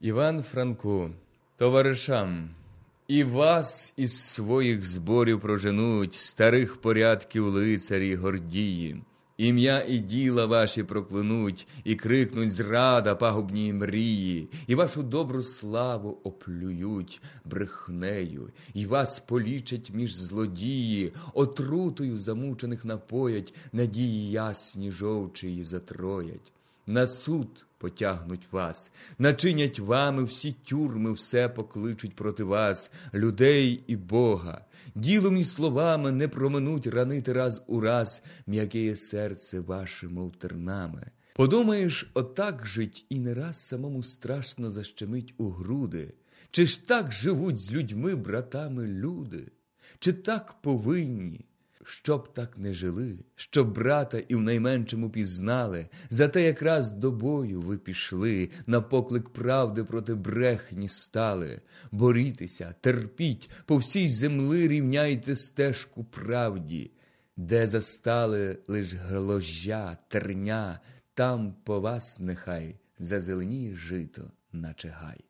Іван Франко, товаришам, і вас із своїх зборів проженуть, старих порядків лицарі гордії, ім'я і діла ваші проклянуть, і крикнуть зрада пагубні мрії, і вашу добру славу оплюють брехнею, і вас полічать між злодії, отрутою замучених напоять, надії ясні жовчії затроять. На суд потягнуть вас, начинять вами всі тюрми, все покличуть проти вас, людей і Бога. Ділом і словами не проминуть ранити раз у раз м'яке серце ваше, мов тернами. Подумаєш, отак жить і не раз самому страшно защемить у груди. Чи ж так живуть з людьми, братами, люди? Чи так повинні? Щоб так не жили, щоб брата і в найменшому пізнали, зате якраз до бою ви пішли, на поклик правди проти брехні стали. Борітеся, терпіть, по всій земли рівняйте стежку правді, де застали лиш гложжя, терня, там по вас нехай зазеленіє жито, наче гай.